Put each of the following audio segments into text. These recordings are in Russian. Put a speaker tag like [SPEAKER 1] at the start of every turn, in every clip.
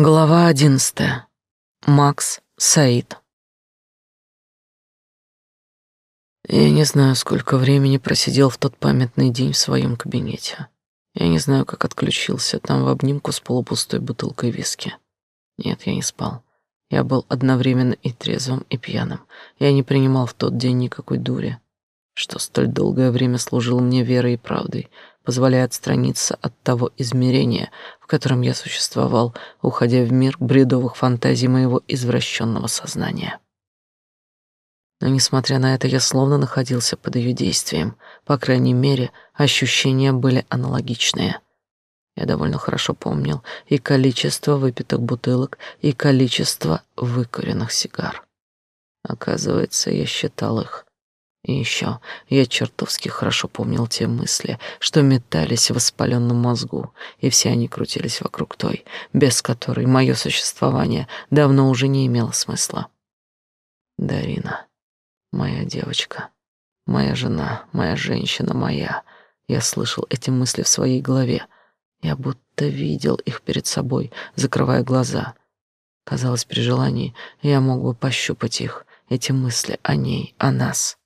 [SPEAKER 1] Глава одиннадцатая. Макс Саид. Я не знаю, сколько времени просидел в тот памятный день в своем кабинете. Я не знаю, как отключился там в обнимку с полупустой бутылкой виски. Нет, я не спал. Я был одновременно и трезвым, и пьяным. Я не принимал в тот день никакой дури, что столь долгое время служил мне верой и правдой, позволяя отстраниться от того измерения, в котором я существовал, уходя в мир бредовых фантазий моего извращенного сознания. Но, несмотря на это, я словно находился под ее действием. По крайней мере, ощущения были аналогичные. Я довольно хорошо помнил и количество выпитых бутылок, и количество выкуренных сигар. Оказывается, я считал их и еще я чертовски хорошо помнил те мысли, что метались в воспаленном мозгу, и все они крутились вокруг той, без которой мое существование давно уже не имело смысла. Дарина, моя девочка, моя жена, моя женщина, моя. Я слышал эти мысли в своей голове. Я будто видел их перед собой, закрывая глаза. Казалось, при желании я мог бы пощупать их, эти мысли о ней, о нас.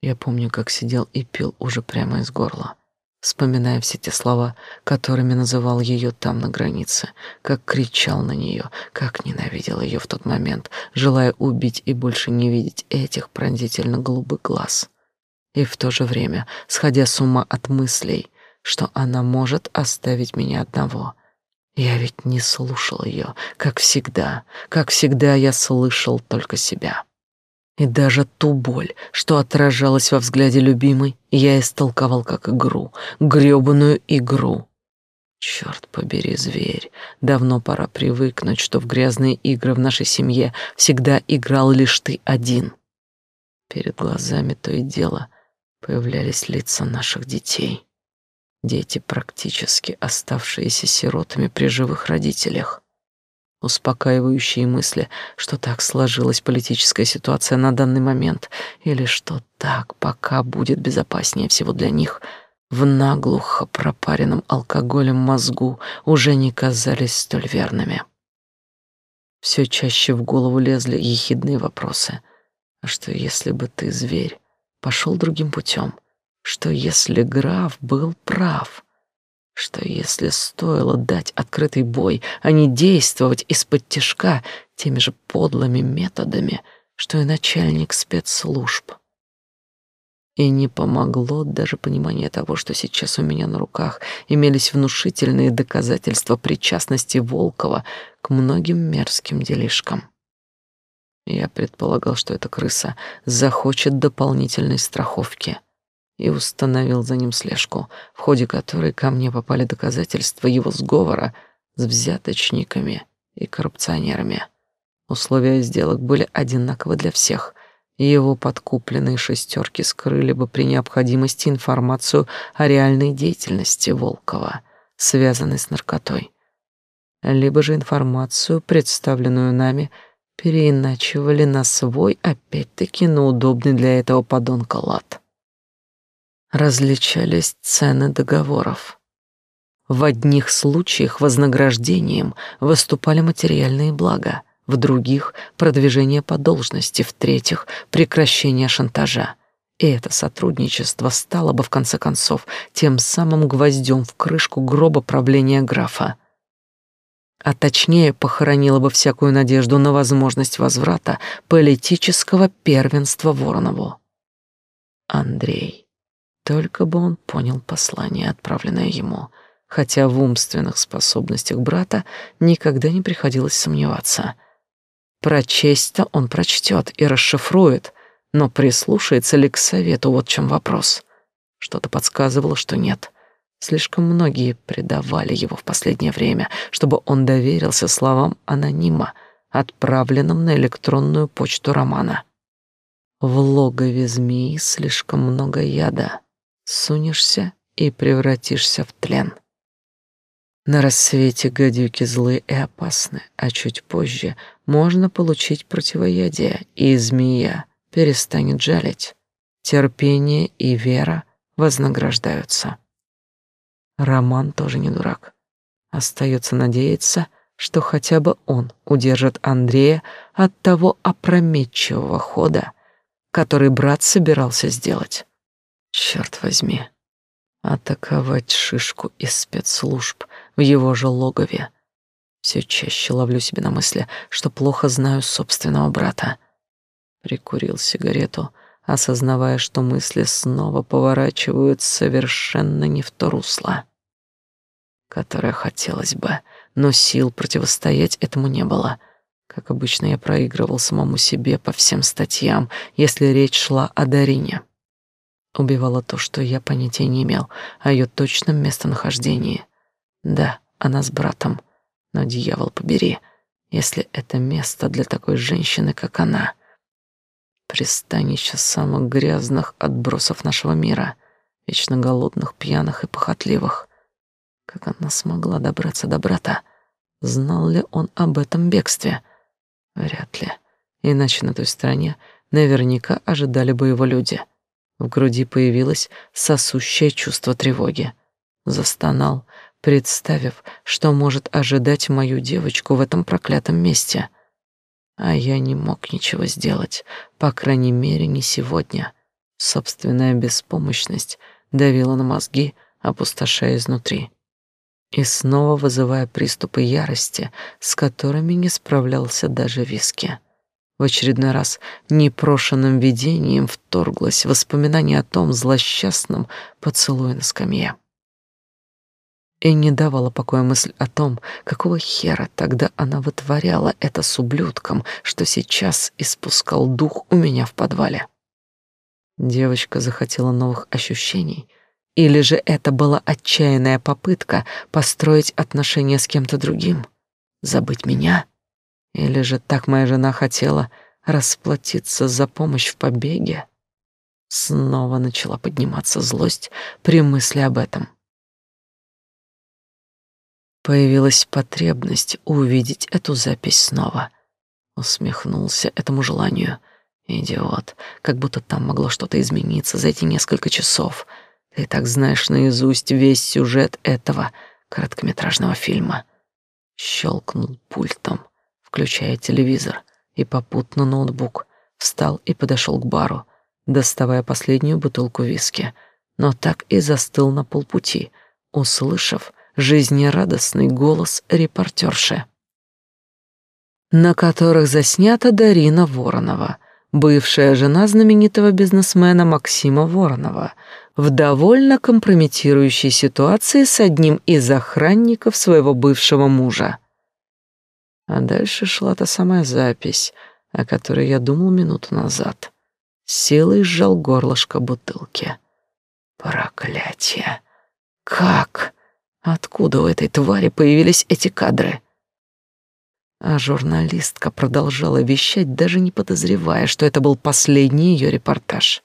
[SPEAKER 1] Я помню, как сидел и пил уже прямо из горла, вспоминая все те слова, которыми называл ее там на границе, как кричал на нее, как ненавидел ее в тот момент, желая убить и больше не видеть этих пронзительно голубых глаз. И в то же время сходя с ума от мыслей, что она может оставить меня одного. Я ведь не слушал ее, как всегда, как всегда я слышал только себя. И даже ту боль, что отражалась во взгляде любимой, я истолковал как игру, грёбаную игру. Черт побери, зверь, давно пора привыкнуть, что в грязные игры в нашей семье всегда играл лишь ты один. Перед глазами то и дело появлялись лица наших детей. Дети, практически оставшиеся сиротами при живых родителях успокаивающие мысли, что так сложилась политическая ситуация на данный момент, или что так пока будет безопаснее всего для них, в наглухо пропаренном алкоголем мозгу уже не казались столь верными. Все чаще в голову лезли ехидные вопросы. А что если бы ты, зверь, пошел другим путем? Что если граф был прав? Что если стоило дать открытый бой, а не действовать из-под тяжка теми же подлыми методами, что и начальник спецслужб. И не помогло даже понимание того, что сейчас у меня на руках имелись внушительные доказательства причастности Волкова к многим мерзким делишкам. Я предполагал, что эта крыса захочет дополнительной страховки — и установил за ним слежку, в ходе которой ко мне попали доказательства его сговора с взяточниками и коррупционерами. Условия сделок были одинаковы для всех. Его подкупленные шестерки скрыли бы при необходимости информацию о реальной деятельности Волкова, связанной с наркотой. Либо же информацию, представленную нами, переиначивали на свой, опять-таки, на удобный для этого подонка лад различались цены договоров. В одних случаях вознаграждением выступали материальные блага, в других — продвижение по должности, в третьих — прекращение шантажа. И это сотрудничество стало бы, в конце концов, тем самым гвоздем в крышку гроба правления графа. А точнее, похоронило бы всякую надежду на возможность возврата политического первенства Воронову. Андрей. Только бы он понял послание, отправленное ему, хотя в умственных способностях брата никогда не приходилось сомневаться. Прочесть-то он прочтет и расшифрует, но прислушается ли к совету, вот в чем вопрос. Что-то подсказывало, что нет. Слишком многие предавали его в последнее время, чтобы он доверился словам анонима, отправленным на электронную почту Романа. В логове змеи слишком много яда сунешься и превратишься в тлен. На рассвете гадюки злы и опасны, а чуть позже можно получить противоядие, и змея перестанет жалить. Терпение и вера вознаграждаются. Роман тоже не дурак. Остается надеяться, что хотя бы он удержит Андрея от того опрометчивого хода, который брат собирался сделать. Черт возьми, атаковать шишку из спецслужб в его же логове. Все чаще ловлю себя на мысли, что плохо знаю собственного брата. Прикурил сигарету, осознавая, что мысли снова поворачивают совершенно не в то русло, которое хотелось бы, но сил противостоять этому не было. Как обычно, я проигрывал самому себе по всем статьям, если речь шла о Дарине. Убивало то, что я понятия не имел о ее точном местонахождении. Да, она с братом, но дьявол побери, если это место для такой женщины, как она. Пристанище самых грязных отбросов нашего мира, вечно голодных, пьяных и похотливых. Как она смогла добраться до брата? Знал ли он об этом бегстве? Вряд ли. Иначе на той стороне наверняка ожидали бы его люди. В груди появилось сосущее чувство тревоги. Застонал, представив, что может ожидать мою девочку в этом проклятом месте. А я не мог ничего сделать, по крайней мере, не сегодня. Собственная беспомощность давила на мозги, опустошая изнутри. И снова вызывая приступы ярости, с которыми не справлялся даже виски. В очередной раз непрошенным видением вторглось воспоминание о том злосчастном поцелуе на скамье. И не давала покоя мысль о том, какого хера тогда она вытворяла это с ублюдком, что сейчас испускал дух у меня в подвале. Девочка захотела новых ощущений, или же это была отчаянная попытка построить отношения с кем-то другим, забыть меня, или же так моя жена хотела расплатиться за помощь в побеге. Снова начала подниматься злость при мысли об этом. Появилась потребность увидеть эту запись снова. Усмехнулся этому желанию. Идиот, как будто там могло что-то измениться за эти несколько часов. Ты так знаешь наизусть весь сюжет этого короткометражного фильма. Щелкнул пультом, включая телевизор и попутно ноутбук. Встал и подошел к бару, доставая последнюю бутылку виски, но так и застыл на полпути, услышав, жизнерадостный голос репортерши, на которых заснята Дарина Воронова, бывшая жена знаменитого бизнесмена Максима Воронова, в довольно компрометирующей ситуации с одним из охранников своего бывшего мужа. А дальше шла та самая запись, о которой я думал минуту назад. Силой сжал горлышко бутылки. Проклятие! Как? Откуда у этой твари появились эти кадры? А журналистка продолжала вещать, даже не подозревая, что это был последний ее репортаж.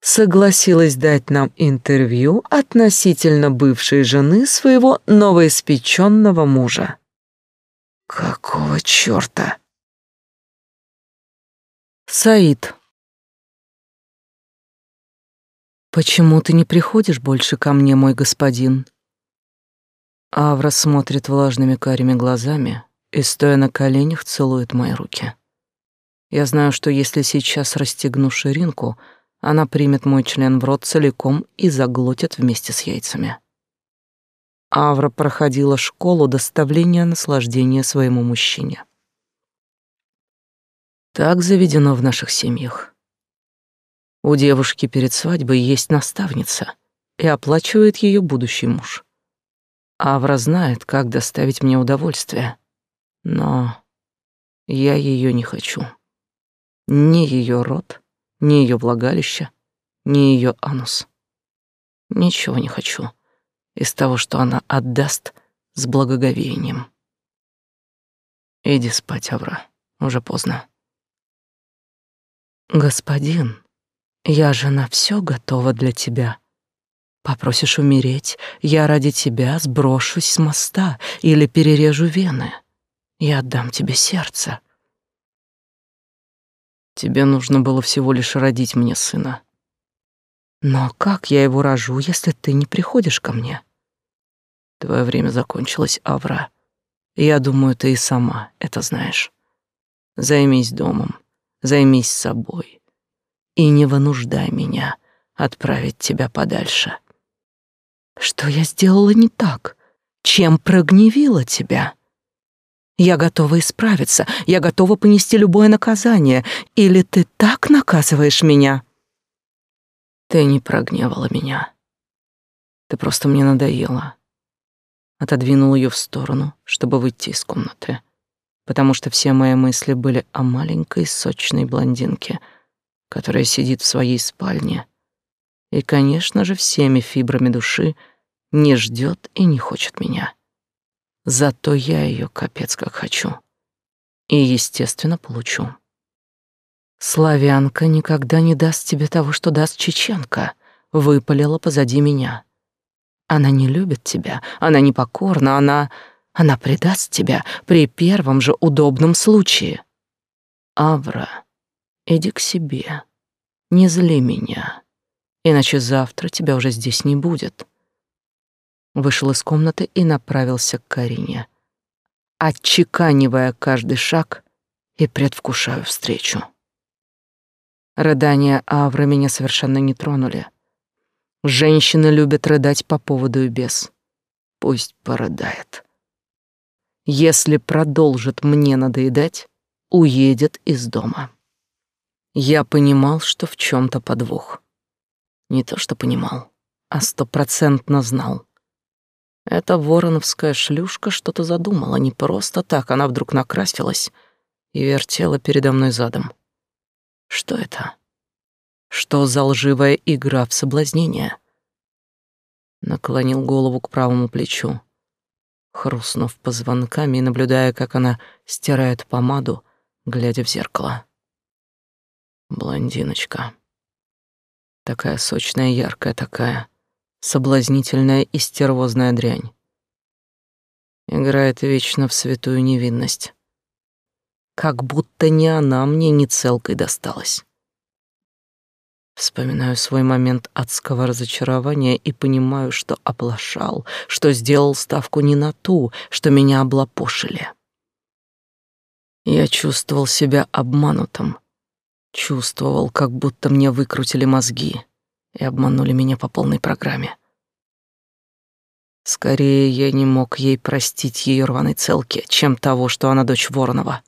[SPEAKER 1] Согласилась дать нам интервью относительно бывшей жены своего новоиспеченного мужа. Какого черта? Саид. Почему ты не приходишь больше ко мне, мой господин? Авра смотрит влажными карими глазами и, стоя на коленях, целует мои руки. Я знаю, что если сейчас расстегну ширинку, она примет мой член в рот целиком и заглотит вместе с яйцами. Авра проходила школу доставления наслаждения своему мужчине. Так заведено в наших семьях. У девушки перед свадьбой есть наставница, и оплачивает ее будущий муж. Авра знает, как доставить мне удовольствие. Но я ее не хочу. Ни ее рот, ни ее влагалище, ни ее анус. Ничего не хочу из того, что она отдаст с благоговением. Иди спать, Авра, уже поздно. Господин, я же на все готова для тебя. Попросишь умереть, я ради тебя сброшусь с моста или перережу вены. Я отдам тебе сердце. Тебе нужно было всего лишь родить мне сына. Но как я его рожу, если ты не приходишь ко мне? Твое время закончилось, Авра. Я думаю, ты и сама это знаешь. Займись домом, займись собой и не вынуждай меня отправить тебя подальше.
[SPEAKER 2] Что я сделала не так? Чем прогневила тебя? Я готова исправиться, я готова понести любое наказание. Или ты так наказываешь меня?
[SPEAKER 1] Ты не прогневала меня. Ты просто мне надоела. Отодвинул ее в сторону, чтобы выйти из комнаты, потому что все мои мысли были о маленькой сочной блондинке, которая сидит в своей спальне и, конечно же, всеми фибрами души не ждет и не хочет меня. Зато я ее капец как хочу. И, естественно, получу.
[SPEAKER 2] Славянка никогда не даст тебе того, что даст чеченка, выпалила позади меня. Она не любит тебя, она непокорна, она... Она предаст тебя при первом же удобном случае.
[SPEAKER 1] Авра, иди к себе, не зли меня, иначе завтра тебя уже здесь не будет. Вышел из комнаты и направился к Карине, отчеканивая каждый шаг и предвкушаю встречу. Рыдания Авры меня совершенно не тронули. Женщины любят рыдать по поводу и без. Пусть порыдает. Если продолжит мне надоедать, уедет из дома. Я понимал, что в чем то подвох. Не то, что понимал, а стопроцентно знал. Эта вороновская шлюшка что-то задумала, не просто так, она вдруг накрасилась и вертела передо мной задом. Что это? Что за лживая игра в соблазнение? Наклонил голову к правому плечу, хрустнув позвонками и наблюдая, как она стирает помаду, глядя в зеркало. Блондиночка. Такая сочная, яркая такая, соблазнительная и стервозная дрянь. Играет вечно в святую невинность. Как будто не она мне не целкой досталась. Вспоминаю свой момент адского разочарования и понимаю, что оплошал, что сделал ставку не на ту, что меня облапошили. Я чувствовал себя обманутым. Чувствовал, как будто мне выкрутили мозги и обманули меня по полной программе. Скорее, я не мог ей простить ее рваной целки, чем того, что она дочь Воронова.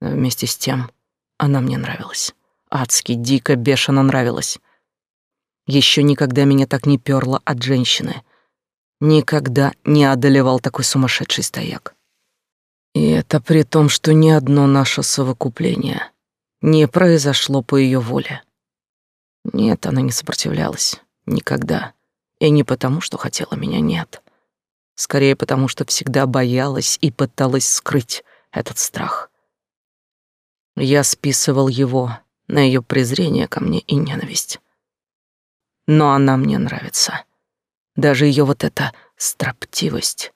[SPEAKER 1] Но вместе с тем она мне нравилась адски, дико, бешено нравилось. Еще никогда меня так не перло от женщины. Никогда не одолевал такой сумасшедший стояк. И это при том, что ни одно наше совокупление не произошло по ее воле. Нет, она не сопротивлялась. Никогда. И не потому, что хотела меня, нет. Скорее потому, что всегда боялась и пыталась скрыть этот страх. Я списывал его на ее презрение ко мне и ненависть. Но она мне нравится. Даже ее вот эта строптивость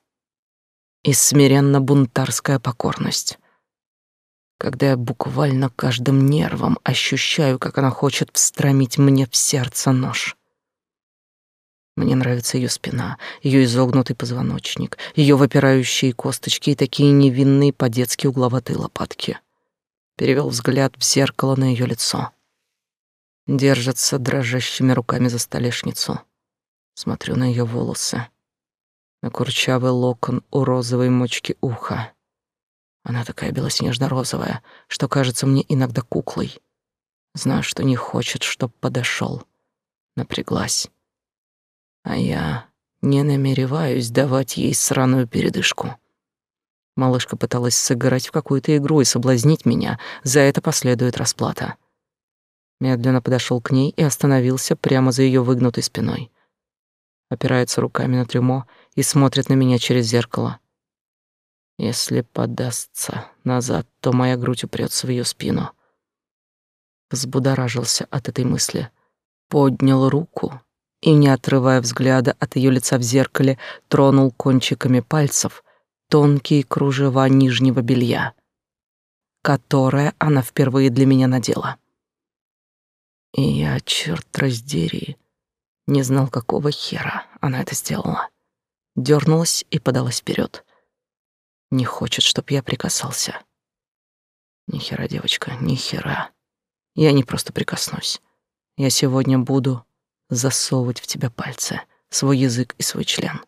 [SPEAKER 1] и смиренно-бунтарская покорность. Когда я буквально каждым нервом ощущаю, как она хочет встромить мне в сердце нож. Мне нравится ее спина, ее изогнутый позвоночник, ее выпирающие косточки и такие невинные по-детски угловатые лопатки перевел взгляд в зеркало на ее лицо. Держится дрожащими руками за столешницу. Смотрю на ее волосы, на курчавый локон у розовой мочки уха. Она такая белоснежно-розовая, что кажется мне иногда куклой. Знаю, что не хочет, чтоб подошел. Напряглась. А я не намереваюсь давать ей сраную передышку. Малышка пыталась сыграть в какую-то игру и соблазнить меня, за это последует расплата. Медленно подошел к ней и остановился прямо за ее выгнутой спиной. Опирается руками на трюмо и смотрит на меня через зеркало. Если подастся назад, то моя грудь упрется в ее спину. Взбудоражился от этой мысли. Поднял руку и, не отрывая взгляда от ее лица в зеркале, тронул кончиками пальцев — тонкие кружева нижнего белья, которое она впервые для меня надела. И я, черт раздери, не знал, какого хера она это сделала.
[SPEAKER 2] дернулась и подалась вперед. Не хочет, чтоб я прикасался. Ни хера, девочка, ни хера. Я не просто прикоснусь. Я сегодня буду засовывать в тебя пальцы, свой язык и свой член.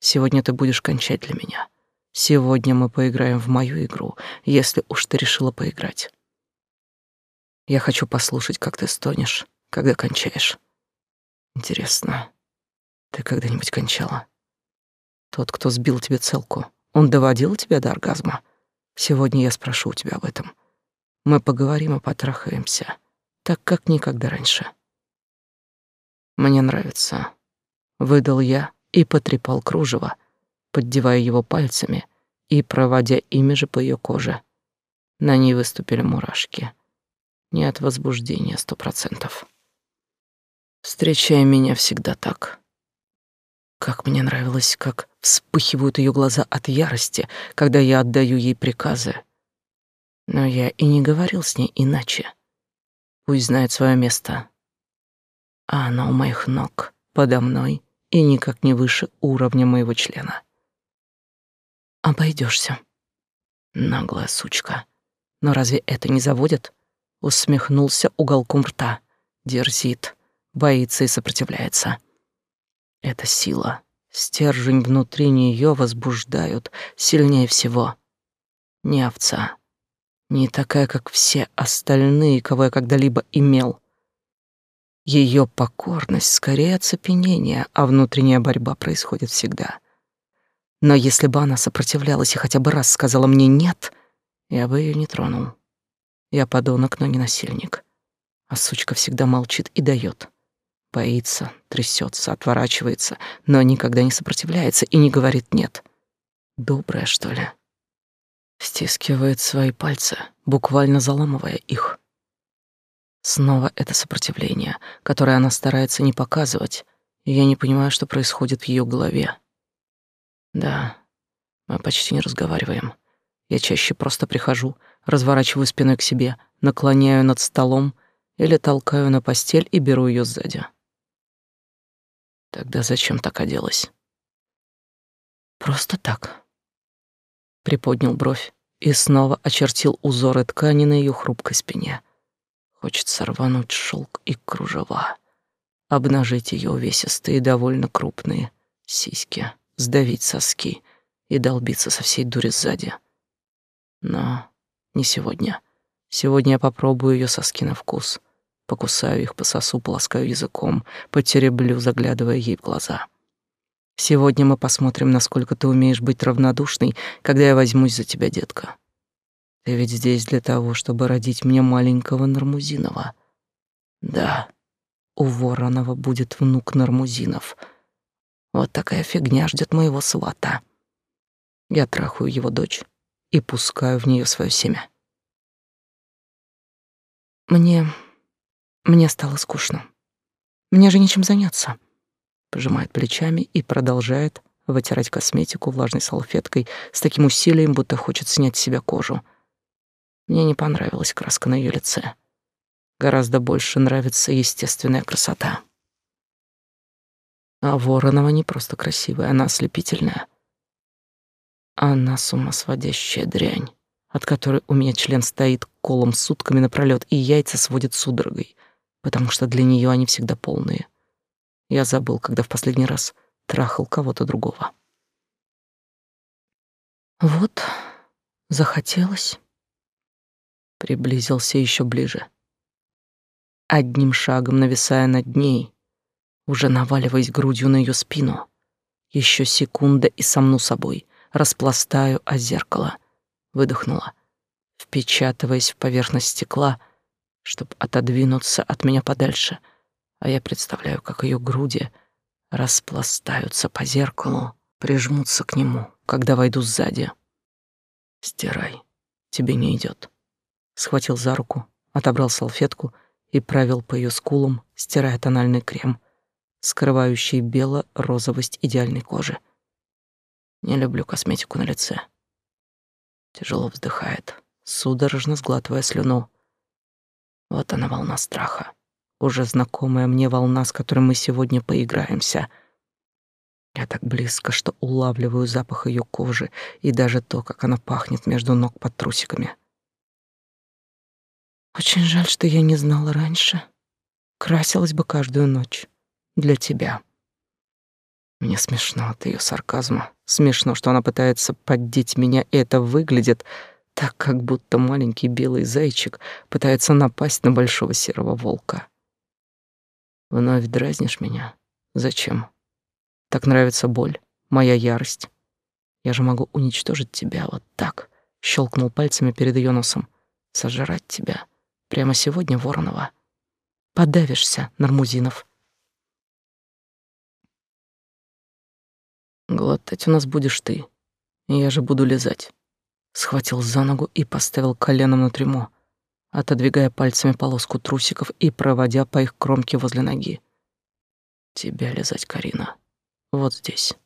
[SPEAKER 2] Сегодня ты будешь кончать для меня. Сегодня мы поиграем в мою игру, если уж ты решила поиграть. Я хочу послушать, как ты стонешь, когда кончаешь. Интересно, ты когда-нибудь кончала? Тот, кто сбил тебе целку, он доводил тебя до оргазма? Сегодня я спрошу у тебя об этом. Мы поговорим и потрахаемся, так как никогда раньше. Мне нравится. Выдал я и потрепал кружево, поддевая его пальцами и проводя ими же по ее коже. На ней выступили мурашки. Не от возбуждения сто процентов. Встречай меня всегда так. Как мне нравилось, как вспыхивают ее глаза от ярости, когда я отдаю ей приказы. Но я и не говорил с ней иначе. Пусть знает свое место. А она у моих ног, подо мной и никак не выше уровня моего члена. Обойдешься, наглая сучка. Но разве это не заводит? Усмехнулся уголком рта. Дерзит, боится и сопротивляется. Это сила, стержень внутри нее возбуждают сильнее всего. Не овца, не такая, как все остальные, кого я когда-либо имел. Ее покорность скорее оцепенение, а внутренняя борьба происходит всегда. Но если бы она сопротивлялась и хотя бы раз сказала мне «нет», я бы ее не тронул. Я подонок, но не насильник. А сучка всегда молчит и дает. Боится, трясется, отворачивается, но никогда не сопротивляется и не говорит «нет». Добрая, что ли? Стискивает свои пальцы, буквально заламывая их. Снова это сопротивление, которое она старается не показывать, и я не понимаю, что происходит в ее голове. Да, мы почти не разговариваем. Я чаще просто прихожу, разворачиваю спиной к себе, наклоняю над столом или толкаю на постель и беру ее сзади. Тогда зачем так оделась? Просто так приподнял бровь и снова очертил узоры ткани на ее хрупкой спине. Хочется рвануть шелк и кружева, обнажить ее увесистые довольно крупные сиськи, сдавить соски и долбиться со всей дури сзади. Но не сегодня. Сегодня я попробую ее соски на вкус. Покусаю их, пососу, полоскаю языком, потереблю, заглядывая ей в глаза. Сегодня мы посмотрим, насколько ты умеешь быть равнодушной, когда я возьмусь за тебя, детка. Ты ведь здесь для того, чтобы родить мне маленького Нармузинова. Да, у Воронова будет внук Нармузинов. Вот такая фигня ждет моего свата. Я трахаю его дочь и пускаю в нее свое семя. Мне... мне стало скучно. Мне же нечем заняться пожимает плечами и продолжает вытирать косметику влажной салфеткой с таким усилием, будто хочет снять с себя кожу. Мне не понравилась краска на ее лице. Гораздо больше нравится естественная красота. А Воронова не просто красивая, она ослепительная. Она сумасводящая дрянь, от которой у меня член стоит колом сутками напролёт и яйца сводит судорогой, потому что для нее они всегда полные. Я забыл, когда в последний раз трахал кого-то другого. Вот, захотелось. Приблизился еще ближе. Одним шагом нависая над ней, уже наваливаясь грудью на ее спину. Еще секунда и сомну собой, распластаю о зеркало. Выдохнула, впечатываясь в поверхность стекла, чтобы отодвинуться от меня подальше — а я представляю, как ее груди распластаются по зеркалу, прижмутся к нему, когда войду сзади. Стирай, тебе не идет. Схватил за руку, отобрал салфетку и провел по ее скулам, стирая тональный крем, скрывающий бело-розовость идеальной кожи. Не люблю косметику на лице. Тяжело вздыхает, судорожно сглатывая слюну. Вот она волна страха уже знакомая мне волна, с которой мы сегодня поиграемся. Я так близко, что улавливаю запах ее кожи и даже то, как она пахнет между ног под трусиками. Очень жаль, что я не знала раньше. Красилась бы каждую ночь для тебя. Мне смешно от ее сарказма. Смешно, что она пытается поддеть меня, и это выглядит так, как будто маленький белый зайчик пытается напасть на большого серого волка. Вновь дразнишь меня? Зачем? Так нравится боль, моя ярость. Я же могу уничтожить тебя вот так. Щелкнул пальцами перед ее носом. Сожрать тебя. Прямо сегодня, Воронова. Подавишься, Нармузинов.
[SPEAKER 1] Глотать у нас будешь ты. Я же буду лизать. Схватил за ногу и поставил коленом на трюмо, отодвигая пальцами полоску трусиков и проводя по их кромке возле ноги. Тебя лизать, Карина. Вот здесь.